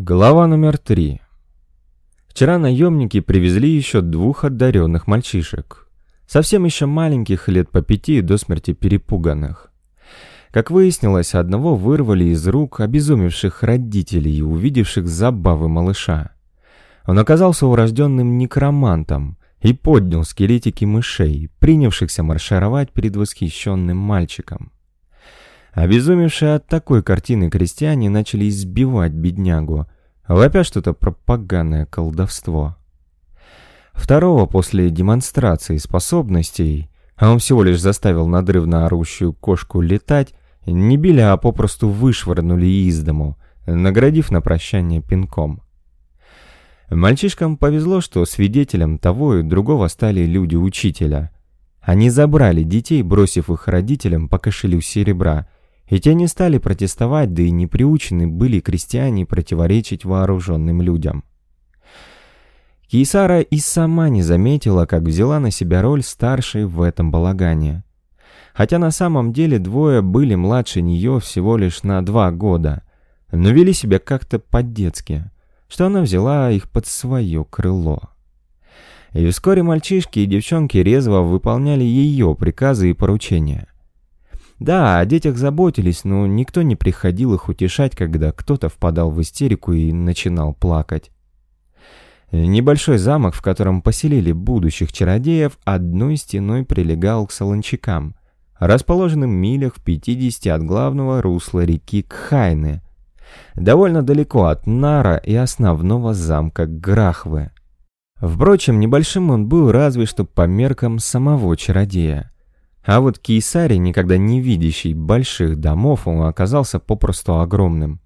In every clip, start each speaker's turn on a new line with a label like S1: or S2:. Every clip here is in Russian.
S1: Глава номер три. Вчера наемники привезли еще двух одаренных мальчишек. Совсем еще маленьких, лет по пяти, до смерти перепуганных. Как выяснилось, одного вырвали из рук обезумевших родителей, увидевших забавы малыша. Он оказался урожденным некромантом и поднял скелетики мышей, принявшихся маршировать перед восхищенным мальчиком. Обезумевшие от такой картины крестьяне начали избивать беднягу, вопя что-то про поганое колдовство. Второго после демонстрации способностей, а он всего лишь заставил надрывно орущую кошку летать, не били, а попросту вышвырнули из дому, наградив на прощание пинком. Мальчишкам повезло, что свидетелем того и другого стали люди учителя. Они забрали детей, бросив их родителям по кошелю серебра, и те не стали протестовать, да и не приучены были крестьяне противоречить вооруженным людям. Кейсара и сама не заметила, как взяла на себя роль старшей в этом балагане. Хотя на самом деле двое были младше нее всего лишь на два года, но вели себя как-то по-детски, что она взяла их под свое крыло. И вскоре мальчишки и девчонки резво выполняли ее приказы и поручения – да, о детях заботились, но никто не приходил их утешать, когда кто-то впадал в истерику и начинал плакать. Небольшой замок, в котором поселили будущих чародеев, одной стеной прилегал к солончакам, расположенным милях в 50 от главного русла реки Кхайны, довольно далеко от Нара и основного замка Грахвы. Впрочем, небольшим он был разве что по меркам самого чародея. А вот Кейсари, никогда не видящий больших домов, он оказался попросту огромным.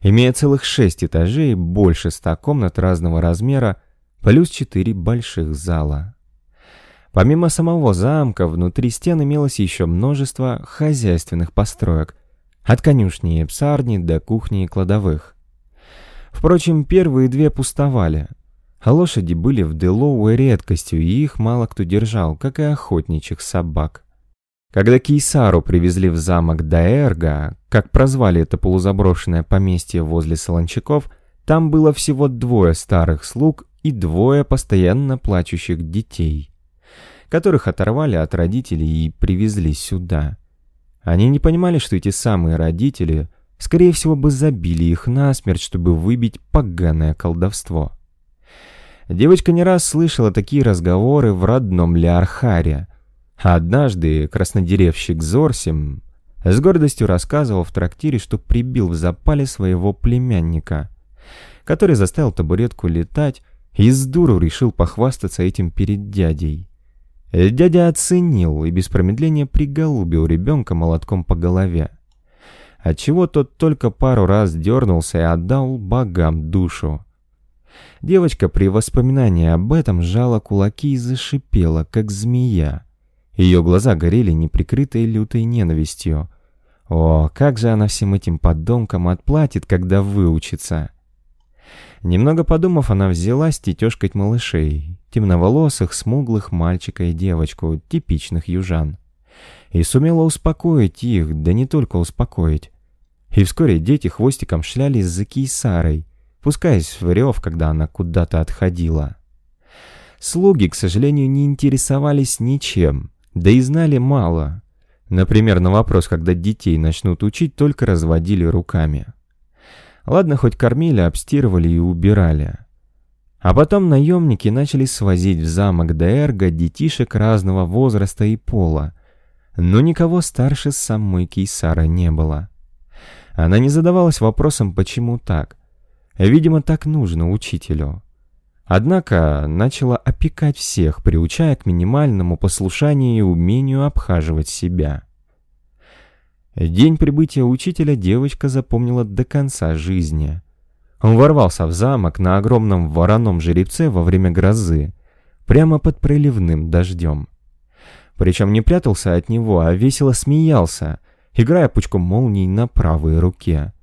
S1: Имея целых шесть этажей, больше ста комнат разного размера, плюс четыре больших зала. Помимо самого замка, внутри стен имелось еще множество хозяйственных построек, от конюшни и псарни до кухни и кладовых. Впрочем, первые две пустовали, лошади были в Делоуэ редкостью, и их мало кто держал, как и охотничьих собак. Когда Кейсару привезли в замок Даэрга, как прозвали это полузаброшенное поместье возле Солончаков, там было всего двое старых слуг и двое постоянно плачущих детей, которых оторвали от родителей и привезли сюда. Они не понимали, что эти самые родители, скорее всего, бы забили их насмерть, чтобы выбить поганое колдовство. Девочка не раз слышала такие разговоры в родном Леархаре, однажды краснодеревщик Зорсим с гордостью рассказывал в трактире, что прибил в запале своего племянника, который заставил табуретку летать и с дуру решил похвастаться этим перед дядей. Дядя оценил и без промедления приголубил ребенка молотком по голове, отчего тот только пару раз дернулся и отдал богам душу. Девочка при воспоминании об этом сжала кулаки и зашипела, как змея. Ее глаза горели неприкрытой лютой ненавистью. О, как же она всем этим подонкам отплатит, когда выучится. Немного подумав, она взялась тетешкать малышей, темноволосых, смуглых мальчика и девочку, типичных южан. И сумела успокоить их, да не только успокоить. И вскоре дети хвостиком шлялись за Кейсарой, пускаясь в рев, когда она куда-то отходила. Слуги, к сожалению, не интересовались ничем, да и знали мало. Например, на вопрос, когда детей начнут учить, только разводили руками. Ладно, хоть кормили, обстирывали и убирали. А потом наемники начали свозить в замок Даэрга детишек разного возраста и пола, но никого старше самой Кейсара не было. Она не задавалась вопросом, почему так. Видимо, так нужно учителю. Однако начала опекать всех, приучая к минимальному послушанию и умению обхаживать себя. День прибытия учителя девочка запомнила до конца жизни. Он ворвался в замок на огромном вороном жеребце во время грозы, прямо под проливным дождем. Причем не прятался от него, а весело смеялся, играя пучком молний на правой руке.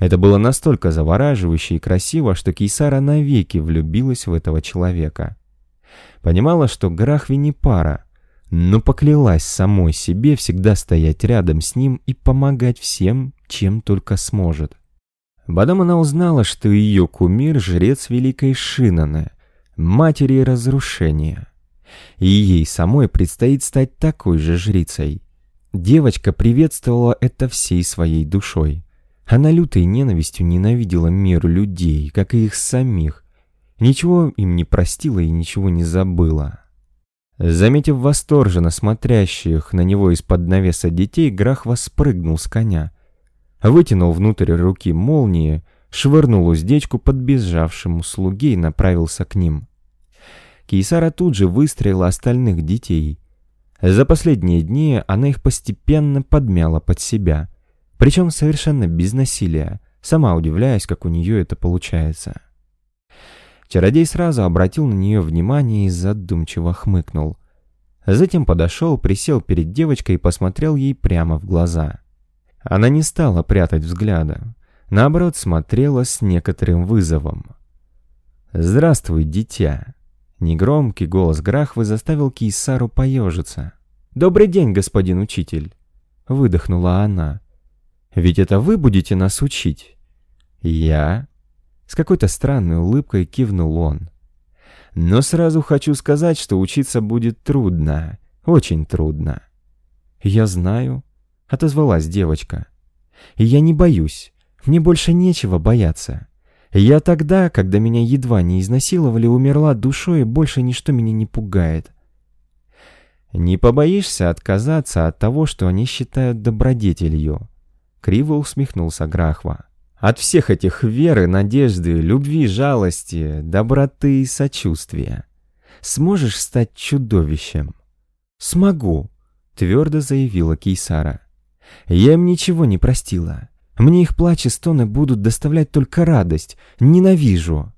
S1: Это было настолько завораживающе и красиво, что Кейсара навеки влюбилась в этого человека. Понимала, что Грахви не пара, но поклялась самой себе всегда стоять рядом с ним и помогать всем, чем только сможет. Потом она узнала, что ее кумир — жрец Великой Шинаны, матери разрушения. И ей самой предстоит стать такой же жрицей. Девочка приветствовала это всей своей душой. Она лютой ненавистью ненавидела мир людей, как и их самих. Ничего им не простила и ничего не забыла. Заметив восторженно смотрящих на него из-под навеса детей, Грах спрыгнул с коня — вытянул внутрь руки молнии, швырнул уздечку подбежавшему слуге и направился к ним. Кейсара тут же выстроила остальных детей. За последние дни она их постепенно подмяла под себя, причем совершенно без насилия, сама удивляясь, как у нее это получается. Чародей сразу обратил на нее внимание и задумчиво хмыкнул. Затем подошел, присел перед девочкой и посмотрел ей прямо в глаза. Она не стала прятать взгляда, наоборот смотрела с некоторым вызовом. «Здравствуй, дитя!» Негромкий голос Грахвы заставил Кейсару поежиться. «Добрый день, господин учитель!» Выдохнула она. «Ведь это вы будете нас учить?» «Я?» С какой-то странной улыбкой кивнул он. «Но сразу хочу сказать, что учиться будет трудно, очень трудно». «Я знаю», отозвалась девочка. «И я не боюсь. Мне больше нечего бояться. Я тогда, когда меня едва не изнасиловали, умерла душой, и больше ничто меня не пугает». «Не побоишься отказаться от того, что они считают добродетелью?» Криво усмехнулся Грахва. «От всех этих веры, надежды, любви, жалости, доброты и сочувствия. Сможешь стать чудовищем?» «Смогу», — твердо заявила Кейсара. Я им ничего не простила. Мне их плач и стоны будут доставлять только радость. Ненавижу.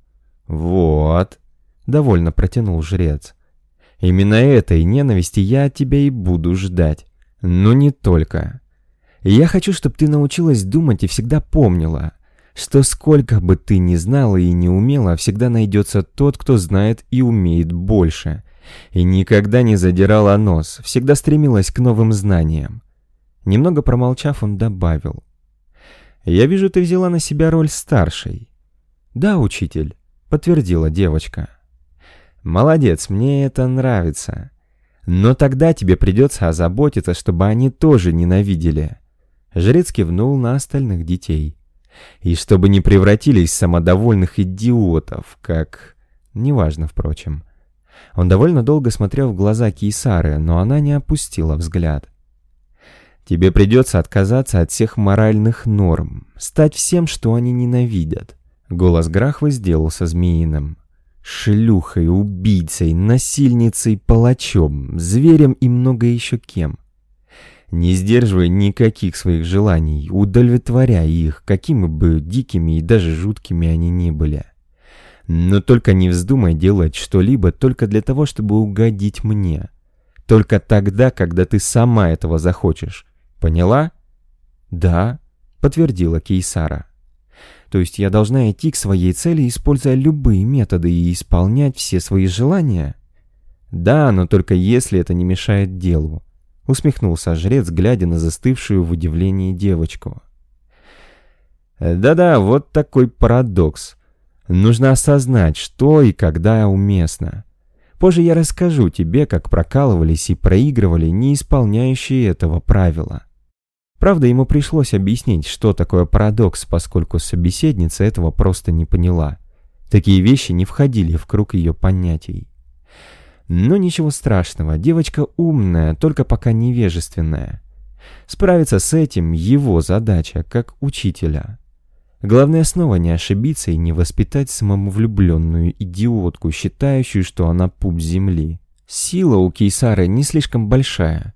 S1: Вот, довольно протянул жрец. Именно этой ненависти я от тебя и буду ждать. Но не только. Я хочу, чтобы ты научилась думать и всегда помнила, что сколько бы ты ни знала и не умела, всегда найдется тот, кто знает и умеет больше. И никогда не задирала нос, всегда стремилась к новым знаниям. Немного промолчав, он добавил. «Я вижу, ты взяла на себя роль старшей». «Да, учитель», — подтвердила девочка. «Молодец, мне это нравится. Но тогда тебе придется озаботиться, чтобы они тоже ненавидели». Жрец кивнул на остальных детей. «И чтобы не превратились в самодовольных идиотов, как...» Неважно, впрочем. Он довольно долго смотрел в глаза Кейсары, но она не опустила взгляд. Тебе придется отказаться от всех моральных норм, стать всем, что они ненавидят. Голос Грахвы сделался змеиным. Шлюхой, убийцей, насильницей, палачом, зверем и много еще кем. Не сдерживай никаких своих желаний, удовлетворяй их, какими бы дикими и даже жуткими они ни были. Но только не вздумай делать что-либо только для того, чтобы угодить мне. Только тогда, когда ты сама этого захочешь. Поняла? Да, подтвердила Кейсара. То есть я должна идти к своей цели, используя любые методы и исполнять все свои желания? Да, но только если это не мешает делу. Усмехнулся жрец, глядя на застывшую в удивлении девочку. Да-да, вот такой парадокс. Нужно осознать, что и когда уместно. Позже я расскажу тебе, как прокалывались и проигрывали не исполняющие этого правила. Правда, ему пришлось объяснить, что такое парадокс, поскольку собеседница этого просто не поняла. Такие вещи не входили в круг ее понятий. Но ничего страшного, девочка умная, только пока невежественная. Справиться с этим его задача, как учителя. Главное снова не ошибиться и не воспитать самовлюбленную идиотку, считающую, что она пуп земли. Сила у Кейсары не слишком большая,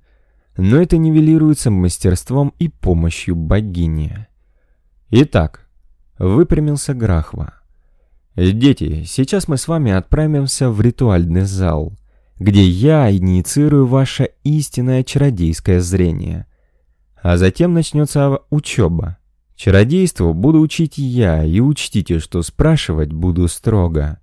S1: но это нивелируется мастерством и помощью богини. Итак, выпрямился Грахва. Дети, сейчас мы с вами отправимся в ритуальный зал, где я инициирую ваше истинное чародейское зрение. А затем начнется учеба. Чародейству буду учить я, и учтите, что спрашивать буду строго.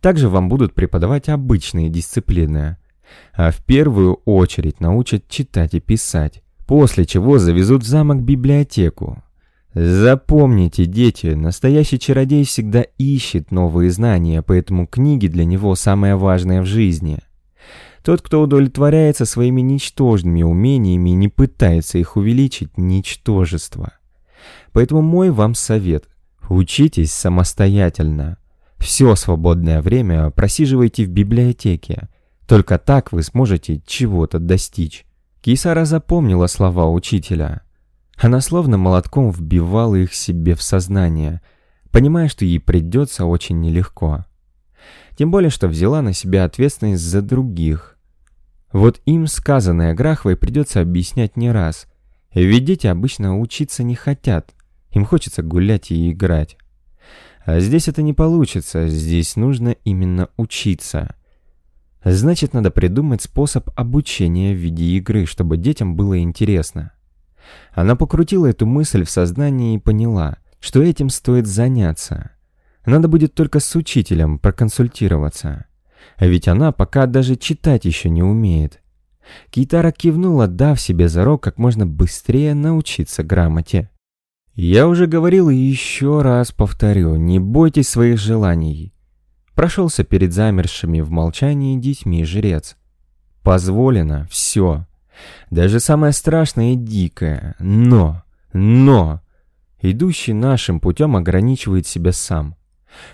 S1: Также вам будут преподавать обычные дисциплины – а в первую очередь научат читать и писать, после чего завезут в замок библиотеку. Запомните, дети, настоящий чародей всегда ищет новые знания, поэтому книги для него самое важное в жизни. Тот, кто удовлетворяется своими ничтожными умениями и не пытается их увеличить, ничтожество. Поэтому мой вам совет – учитесь самостоятельно. Все свободное время просиживайте в библиотеке. Только так вы сможете чего-то достичь. Кисара запомнила слова учителя. Она словно молотком вбивала их себе в сознание, понимая, что ей придется очень нелегко. Тем более, что взяла на себя ответственность за других. Вот им сказанное Грахвой придется объяснять не раз. Ведь дети обычно учиться не хотят. Им хочется гулять и играть. А здесь это не получится, здесь нужно именно учиться. Значит, надо придумать способ обучения в виде игры, чтобы детям было интересно. Она покрутила эту мысль в сознании и поняла, что этим стоит заняться. Надо будет только с учителем проконсультироваться. А ведь она пока даже читать еще не умеет. Кейтара кивнула, дав себе зарок как можно быстрее научиться грамоте. «Я уже говорил и еще раз повторю, не бойтесь своих желаний». Прошелся перед замершими в молчании детьми жрец. «Позволено все. Даже самое страшное и дикое. Но, но, идущий нашим путем ограничивает себя сам.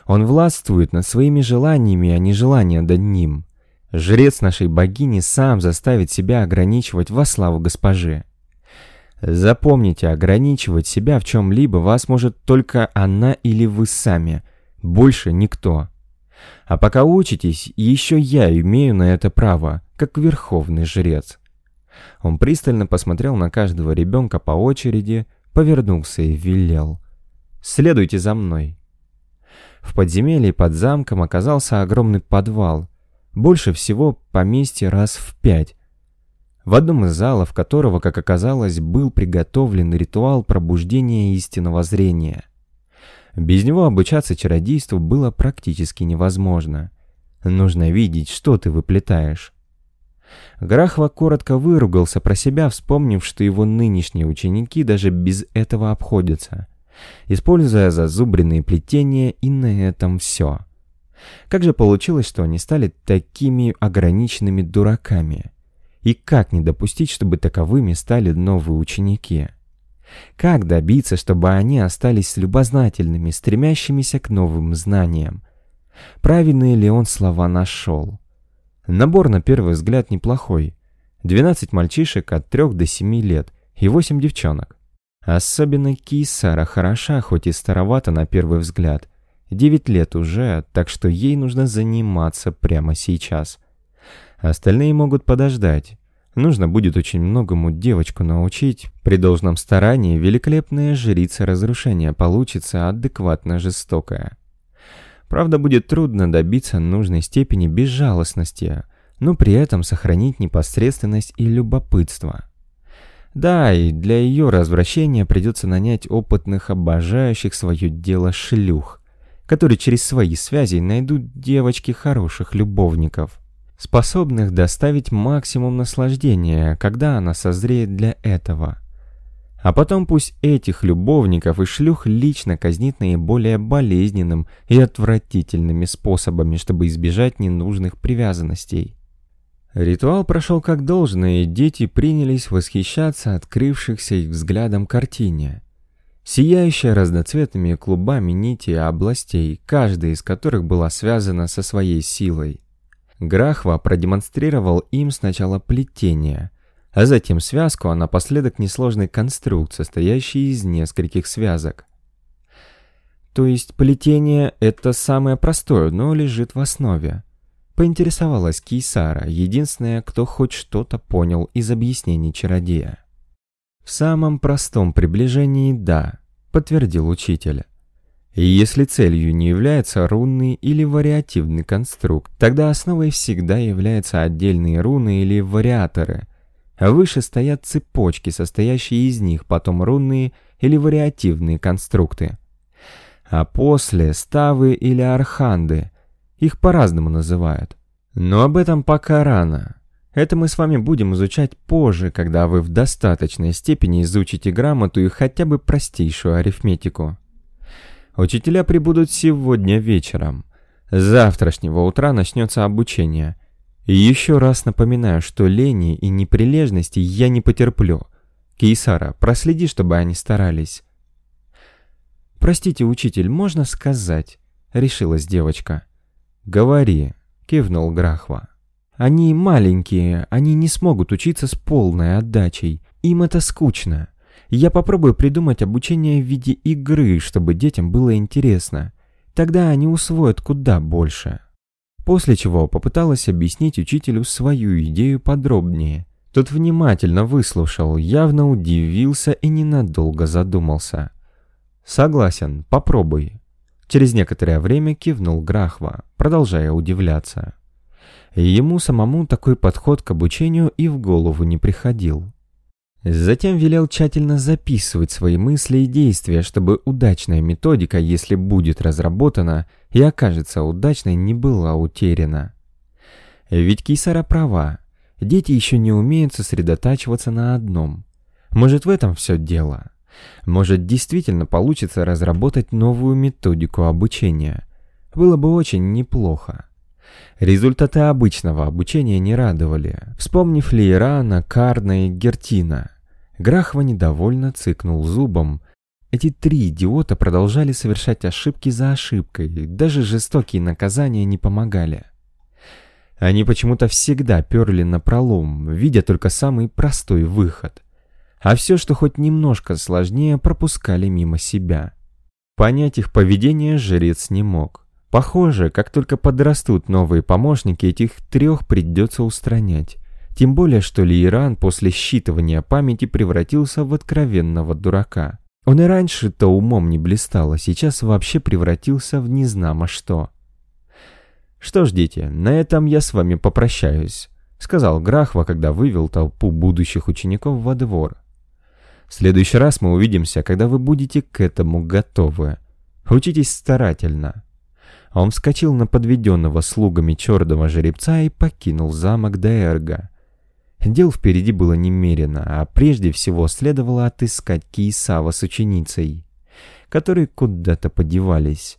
S1: Он властвует над своими желаниями, а не желания над ним. Жрец нашей богини сам заставит себя ограничивать во славу госпожи. Запомните, ограничивать себя в чем-либо вас может только она или вы сами, больше никто. А пока учитесь, еще я имею на это право, как верховный жрец. Он пристально посмотрел на каждого ребенка по очереди, повернулся и велел. «Следуйте за мной». В подземелье под замком оказался огромный подвал, больше всего поместье раз в пять, в одном из залов которого, как оказалось, был приготовлен ритуал пробуждения истинного зрения. Без него обучаться чародейству было практически невозможно. Нужно видеть, что ты выплетаешь. Грахва коротко выругался про себя, вспомнив, что его нынешние ученики даже без этого обходятся, используя зазубренные плетения, и на этом все. Как же получилось, что они стали такими ограниченными дураками? И как не допустить, чтобы таковыми стали новые ученики? Как добиться, чтобы они остались любознательными, стремящимися к новым знаниям? Правильные ли он слова нашел? Набор на первый взгляд неплохой. 12 мальчишек от 3 до 7 лет и 8 девчонок. Особенно Кисара хороша, хоть и старовата на первый взгляд. 9 лет уже, так что ей нужно заниматься прямо сейчас. Остальные могут подождать. Нужно будет очень многому девочку научить. При должном старании великолепная жрица разрушения получится адекватно жестокая. Правда, будет трудно добиться нужной степени безжалостности, но при этом сохранить непосредственность и любопытство. Да, и для ее развращения придется нанять опытных, обожающих свое дело шлюх, которые через свои связи найдут девочки хороших любовников, способных доставить максимум наслаждения, когда она созреет для этого. А потом пусть этих любовников и шлюх лично казнит наиболее болезненным и отвратительными способами, чтобы избежать ненужных привязанностей. Ритуал прошел как должно, и дети принялись восхищаться открывшихся их взглядом картине. Сияющая разноцветными клубами нити областей, каждая из которых была связана со своей силой. Грахва продемонстрировал им сначала плетение – а затем связку, а напоследок несложный конструкт, состоящий из нескольких связок. То есть плетение — это самое простое, но лежит в основе. Поинтересовалась Кейсара, единственная, кто хоть что-то понял из объяснений чародея. «В самом простом приближении — да», — подтвердил учитель. И если целью не является рунный или вариативный конструкт, тогда основой всегда являются отдельные руны или вариаторы, а выше стоят цепочки, состоящие из них, потом рунные или вариативные конструкты. А после ставы или арханды, их по-разному называют. Но об этом пока рано. Это мы с вами будем изучать позже, когда вы в достаточной степени изучите грамоту и хотя бы простейшую арифметику. Учителя прибудут сегодня вечером. С завтрашнего утра начнется обучение. И еще раз напоминаю, что лени и неприлежности я не потерплю. Кейсара, проследи, чтобы они старались. «Простите, учитель, можно сказать?» — решилась девочка. «Говори», — кивнул Грахва. «Они маленькие, они не смогут учиться с полной отдачей. Им это скучно. Я попробую придумать обучение в виде игры, чтобы детям было интересно. Тогда они усвоят куда больше». После чего попыталась объяснить учителю свою идею подробнее. Тот внимательно выслушал, явно удивился и ненадолго задумался. «Согласен, попробуй». Через некоторое время кивнул Грахва, продолжая удивляться. Ему самому такой подход к обучению и в голову не приходил. Затем велел тщательно записывать свои мысли и действия, чтобы удачная методика, если будет разработана и окажется удачной, не была утеряна. Ведь Кисара права, дети еще не умеют сосредотачиваться на одном. Может, в этом все дело? Может, действительно получится разработать новую методику обучения. Было бы очень неплохо. Результаты обычного обучения не радовали. Вспомнив Лейрана, Карна и Гертина, Грахва недовольно цыкнул зубом. Эти три идиота продолжали совершать ошибки за ошибкой, даже жестокие наказания не помогали. Они почему-то всегда перли на пролом, видя только самый простой выход — а все, что хоть немножко сложнее, пропускали мимо себя. Понять их поведение жрец не мог. Похоже, как только подрастут новые помощники, этих трех придется устранять. Тем более, что Лиеран после считывания памяти превратился в откровенного дурака. Он и раньше-то умом не блистал, а сейчас вообще превратился в незнамо что. «Что ж, дети, на этом я с вами попрощаюсь», — сказал Грахва, когда вывел толпу будущих учеников во двор. В следующий раз мы увидимся, когда вы будете к этому готовы. Учитесь старательно». Он вскочил на подведенного слугами черного жеребца и покинул замок Даэрга. Дел впереди было немерено, а прежде всего следовало отыскать Киесава с ученицей, которые куда-то подевались.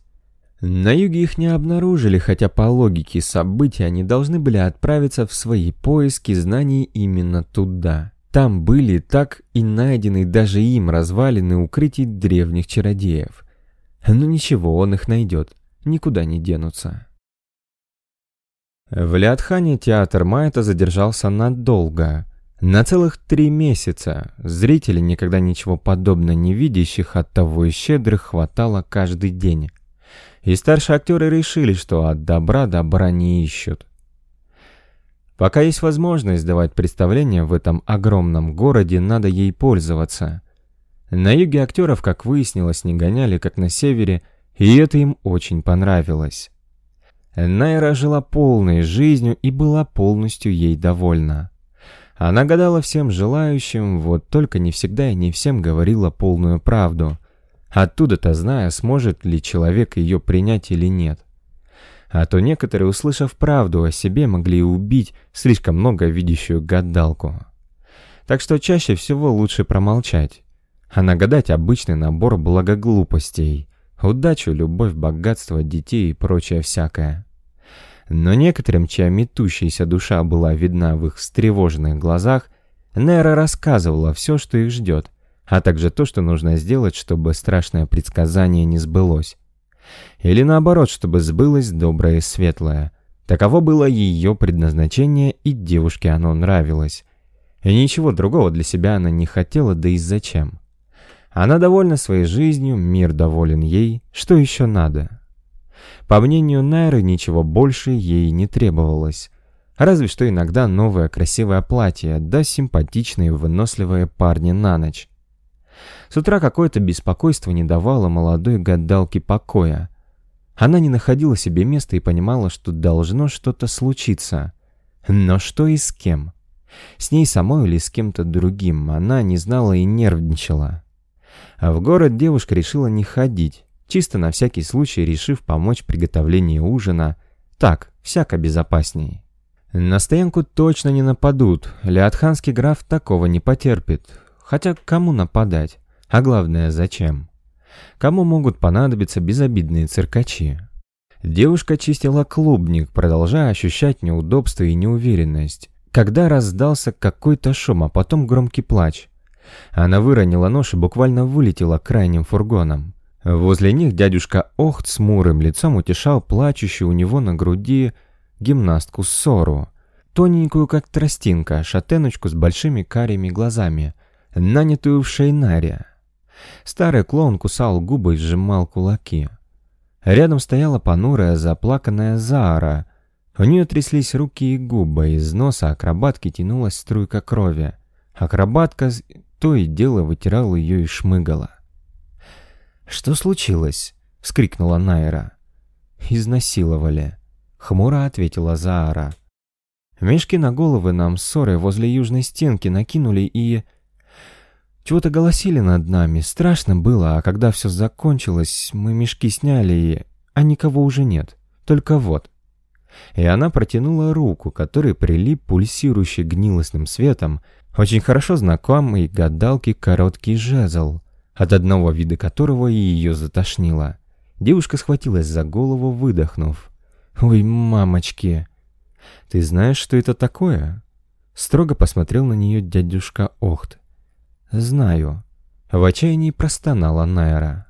S1: На юге их не обнаружили, хотя по логике событий они должны были отправиться в свои поиски знаний именно туда. Там были так и найдены даже им развалины укрытий древних чародеев. Но ничего, он их найдет, никуда не денутся. В Лиатхане театр Майта задержался надолго, на целых три месяца. Зрители, никогда ничего подобного не видящих, от того и щедрых хватало каждый день. И старшие актеры решили, что от добра добра не ищут. Пока есть возможность давать представления в этом огромном городе, надо ей пользоваться. На юге актеров, как выяснилось, не гоняли, как на севере, и это им очень понравилось. Найра жила полной жизнью и была полностью ей довольна. Она гадала всем желающим, вот только не всегда и не всем говорила полную правду. Оттуда-то зная, сможет ли человек ее принять или нет. А то некоторые, услышав правду о себе, могли убить слишком много видящую гадалку. Так что чаще всего лучше промолчать. А нагадать обычный набор благоглупостей. Удачу, любовь, богатство, детей и прочее всякое. Но некоторым, чья метущаяся душа была видна в их встревоженных глазах, Нера рассказывала все, что их ждет, а также то, что нужно сделать, чтобы страшное предсказание не сбылось. Или наоборот, чтобы сбылось доброе и светлое. Таково было ее предназначение, и девушке оно нравилось. И ничего другого для себя она не хотела, да и зачем. Она довольна своей жизнью, мир доволен ей, что еще надо? По мнению Найры, ничего больше ей не требовалось. Разве что иногда новое красивое платье, да симпатичные выносливые парни на ночь. С утра какое-то беспокойство не давало молодой гадалке покоя. Она не находила себе места и понимала, что должно что-то случиться. Но что и с кем? С ней самой или с кем-то другим, она не знала и нервничала. А в город девушка решила не ходить, чисто на всякий случай решив помочь в приготовлении ужина. Так, всяко безопасней. На стоянку точно не нападут, Леотханский граф такого не потерпит. Хотя кому нападать? А главное, зачем? Кому могут понадобиться безобидные циркачи? Девушка чистила клубник, продолжая ощущать неудобство и неуверенность. Когда раздался какой-то шум, а потом громкий плач. Она выронила нож и буквально вылетела крайним фургоном. Возле них дядюшка Охт с мурым лицом утешал плачущую у него на груди гимнастку Сору. Тоненькую, как тростинка, шатеночку с большими карими глазами, нанятую в шейнаре. Старый клоун кусал губы и сжимал кулаки. Рядом стояла понурая, заплаканная Заара. У нее тряслись руки и губы, из носа акробатки тянулась струйка крови. Акробатка то и дело вытирала ее и шмыгала. «Что случилось?» — вскрикнула Найра. «Изнасиловали», — хмуро ответила Заара. Мешки на головы нам ссоры возле южной стенки накинули и... Чего-то голосили над нами, страшно было, а когда все закончилось, мы мешки сняли и... А никого уже нет, только вот. И она протянула руку, которой прилип пульсирующий гнилостным светом, очень хорошо знакомый гадалке короткий жезл, от одного вида которого ее затошнило. Девушка схватилась за голову, выдохнув. «Ой, мамочки!» «Ты знаешь, что это такое?» Строго посмотрел на нее дядюшка Охт. «Знаю». В отчаянии простонала Найра.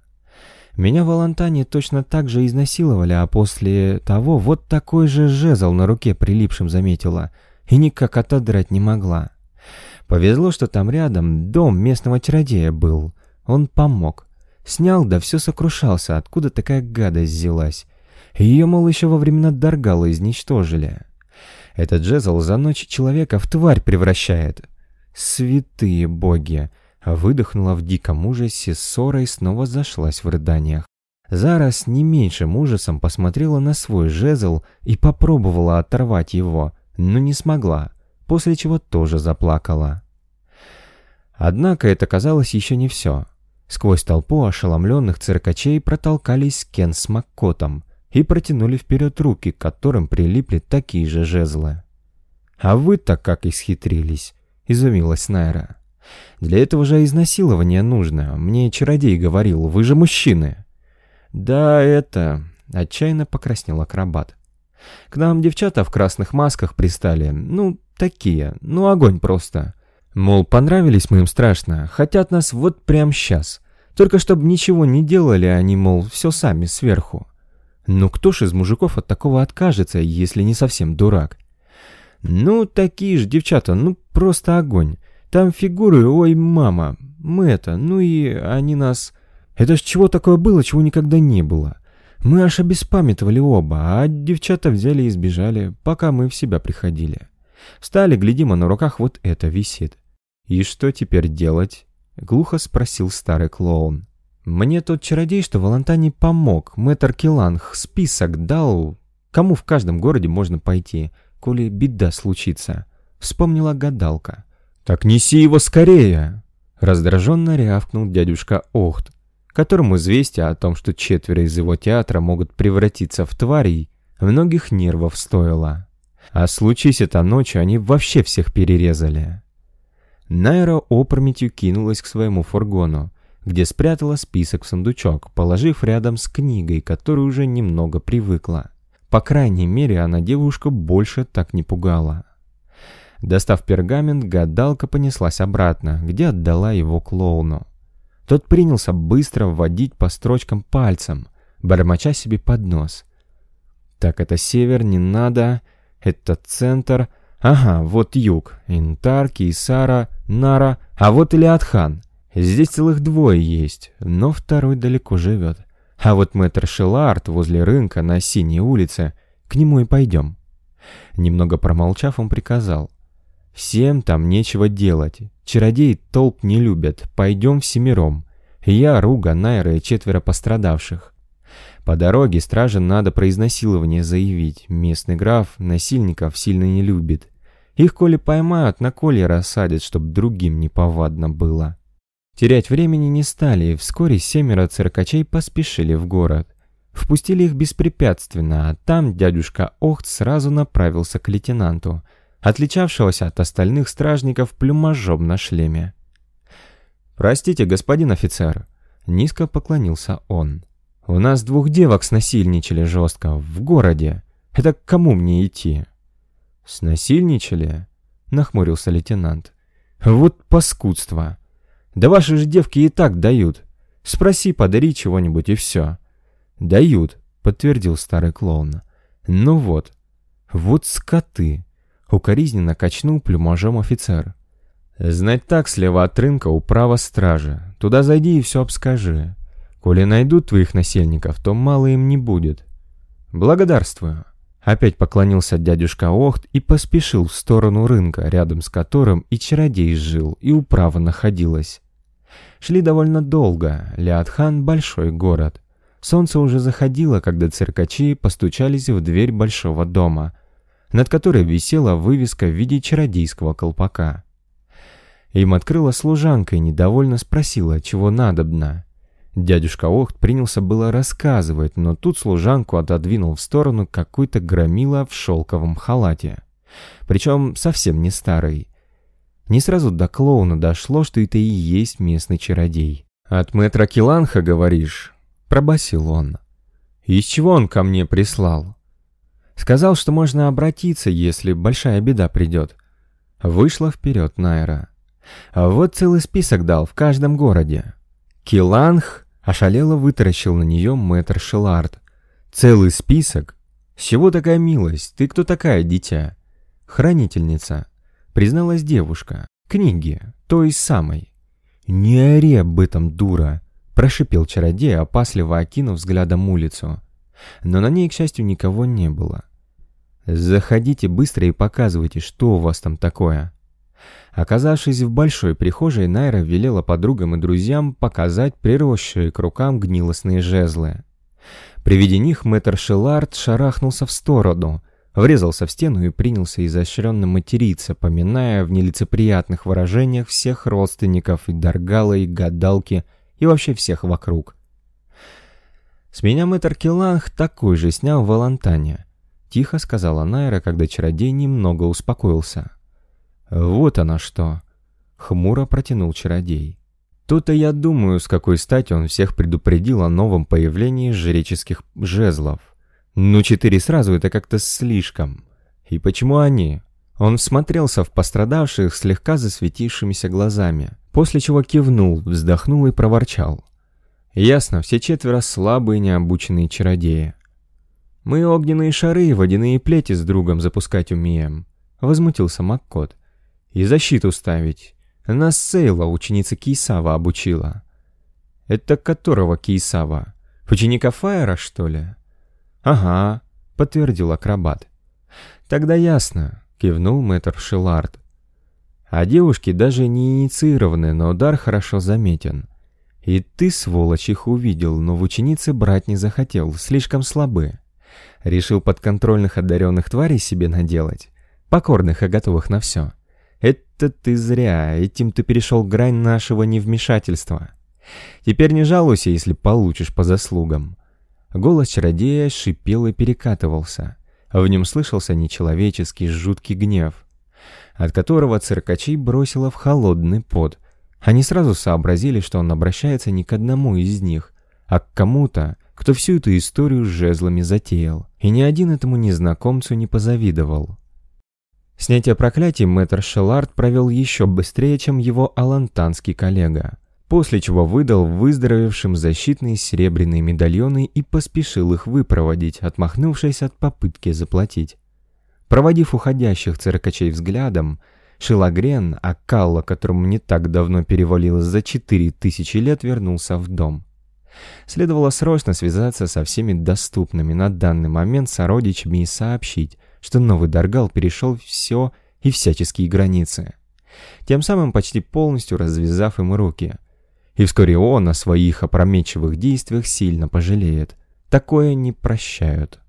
S1: «Меня в Алантане точно так же изнасиловали, а после того вот такой же жезл на руке прилипшим заметила, и никак отодрать не могла. Повезло, что там рядом дом местного чародея был. Он помог. Снял, да все сокрушался, откуда такая гадость взялась. Ее, мол, еще во времена Даргала изничтожили. Этот жезл за ночь человека в тварь превращает. «Святые боги!» Выдохнула в диком ужасе, ссора и снова зашлась в рыданиях. Зара с не меньшим ужасом посмотрела на свой жезл и попробовала оторвать его, но не смогла, после чего тоже заплакала. Однако это казалось еще не все. Сквозь толпу ошеломленных циркачей протолкались Кен с Маккотом и протянули вперед руки, к которым прилипли такие же жезлы. «А вы-то как исхитрились!» — изумилась Найра. «Для этого же изнасилование нужно. Мне чародей говорил, вы же мужчины». «Да, это...» — отчаянно покраснел акробат. «К нам девчата в красных масках пристали. Ну, такие. Ну, огонь просто. Мол, понравились мы им страшно. Хотят нас вот прямо сейчас. Только чтобы ничего не делали, они, мол, все сами сверху. Ну, кто ж из мужиков от такого откажется, если не совсем дурак? «Ну, такие же девчата, ну, просто огонь. Там фигуры, ой, мама, мы это, ну и они нас... Это ж чего такое было, чего никогда не было. Мы аж обеспамятовали оба, а девчата взяли и сбежали, пока мы в себя приходили. Встали, глядим, а на руках вот это висит. «И что теперь делать?» — глухо спросил старый клоун. «Мне тот чародей, что в Алантане помог, мэтр Киланг, список дал, кому в каждом городе можно пойти коли беда случится», — вспомнила гадалка. «Так неси его скорее!» — раздраженно рявкнул дядюшка Охт, которому известие о том, что четверо из его театра могут превратиться в тварей, многих нервов стоило. А случись это ночью, они вообще всех перерезали. Найра опрометью кинулась к своему фургону, где спрятала список в сундучок, положив рядом с книгой, которую уже немного привыкла. По крайней мере, она девушку больше так не пугала. Достав пергамент, гадалка понеслась обратно, где отдала его клоуну. Тот принялся быстро вводить по строчкам пальцем, бормоча себе под нос. «Так, это север, не надо, это центр, ага, вот юг, Интар, Кейсара, Нара, а вот Илиадхан. Здесь целых двое есть, но второй далеко живет. А вот мэтр Шелард возле рынка на Синей улице, к нему и пойдем. Немного промолчав, он приказал. «Всем там нечего делать. Чародеи толп не любят. Пойдем всемиром. Я, Руга, Найра и четверо пострадавших. По дороге страже надо про изнасилование заявить. Местный граф насильников сильно не любит. Их, коли поймают, на колье рассадят, чтоб другим неповадно было». Терять времени не стали, и вскоре семеро циркачей поспешили в город. Впустили их беспрепятственно, а там дядюшка Охт сразу направился к лейтенанту, отличавшегося от остальных стражников плюмажом на шлеме. «Простите, господин офицер», — низко поклонился он. «У нас двух девок снасильничали жестко, в городе. Это к кому мне идти?» «Снасильничали?» — нахмурился лейтенант. «Вот паскудство! Да ваши же девки и так дают. Спроси, подари чего-нибудь и все». «Дают», — подтвердил старый клоун. «Ну вот, вот скоты!» — укоризненно качнул плюмажом офицер. «Знать так, слева от рынка управа стражи. Туда зайди и все обскажи. Коли найдут твоих насельников, то мало им не будет. Благодарствую». Опять поклонился дядюшка Охт и поспешил в сторону рынка, рядом с которым и чародей жил, и управа находилась. Шли довольно долго, Лиатхан — большой город. Солнце уже заходило, когда циркачи постучались в дверь большого дома, над которой висела вывеска в виде чародейского колпака. Им открыла служанка и недовольно спросила, чего надобно. Дядюшка Охт принялся было рассказывать, но тут служанку отодвинул в сторону какой-то громила в шелковом халате. Причем совсем не старый. Не сразу до клоуна дошло, что это и есть местный чародей. «От мэтра Киланха, говоришь?» — пробасил он. «Из чего он ко мне прислал?» Сказал, что можно обратиться, если большая беда придет. Вышла вперед Найра. А вот целый список дал в каждом городе. Киланх ошалело вытаращил на нее мэтр Шелард. «Целый список? С чего такая милость? Ты кто такая, дитя?» «Хранительница», — призналась девушка. «Книги, той самой». «Не ори об этом, дура!» — прошипел чародей, опасливо окинув взглядом улицу. Но на ней, к счастью, никого не было. «Заходите быстро и показывайте, что у вас там такое». Оказавшись в большой прихожей, Найра велела подругам и друзьям показать приросшие к рукам гнилостные жезлы. При виде них мэтр Шелард шарахнулся в сторону, врезался в стену и принялся изощренно материться, поминая в нелицеприятных выражениях всех родственников и Даргала, и Гадалки, и вообще всех вокруг. «С меня мэтр Келанг такой же снял в Алантане», — тихо сказала Найра, когда чародей немного успокоился. «Вот оно что!» — хмуро протянул чародей. «То-то я думаю, с какой стати он всех предупредил о новом появлении жреческих жезлов. Ну, четыре сразу — это как-то слишком. И почему они?» Он всмотрелся в пострадавших слегка засветившимися глазами, после чего кивнул, вздохнул и проворчал. «Ясно, все четверо слабые необученные чародеи. Мы огненные шары и водяные плети с другом запускать умеем», — возмутился Маккот. И защиту ставить. Нас Сейла, ученица Кейсава, обучила. Это которого Кейсава? Ученика Фаера, что ли? Ага, подтвердил акробат. Тогда ясно, кивнул мэтр Шелард. А девушки даже не инициированы, но удар хорошо заметен. И ты, сволочь, их увидел, но в ученицы брать не захотел, слишком слабы. Решил подконтрольных одаренных тварей себе наделать, покорных и готовых на все. Это ты зря, этим ты перешел грань нашего невмешательства. Теперь не жалуйся, если получишь по заслугам. Голос чародея шипел и перекатывался. В нем слышался нечеловеческий жуткий гнев, от которого циркачей бросило в холодный пот. Они сразу сообразили, что он обращается не к одному из них, а к кому-то, кто всю эту историю с жезлами затеял. И ни один этому незнакомцу не позавидовал. Снятие проклятий мэтр Шелард провел еще быстрее, чем его алантанский коллега, после чего выдал выздоровевшим защитные серебряные медальоны и поспешил их выпроводить, отмахнувшись от попытки заплатить. Проводив уходящих циркачей взглядом, Шилагрен, Акалла, которому не так давно перевалилось за четыре тысячи лет, вернулся в дом. Следовало срочно связаться со всеми доступными на данный момент сородичами и сообщить, что новый Даргал перешел все и всяческие границы, тем самым почти полностью развязав им руки. И вскоре он о своих опрометчивых действиях сильно пожалеет. Такое не прощают.